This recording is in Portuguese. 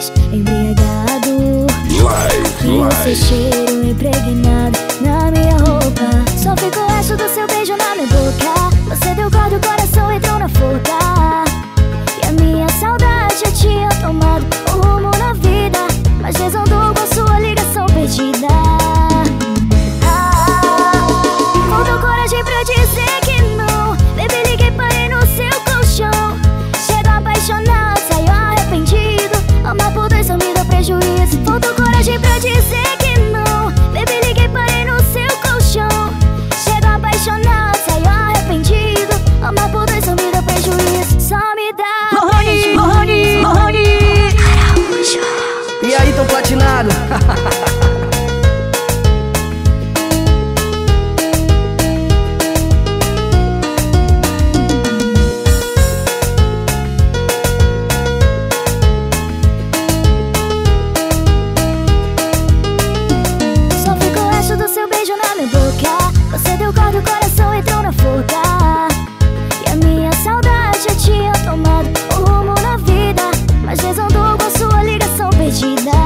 pés, embriagado Live, live Esse cheiro impregnado na minha roupa. Só ficou resto do seu beijo na minha boca. Você deu corda o coração, entrou 期待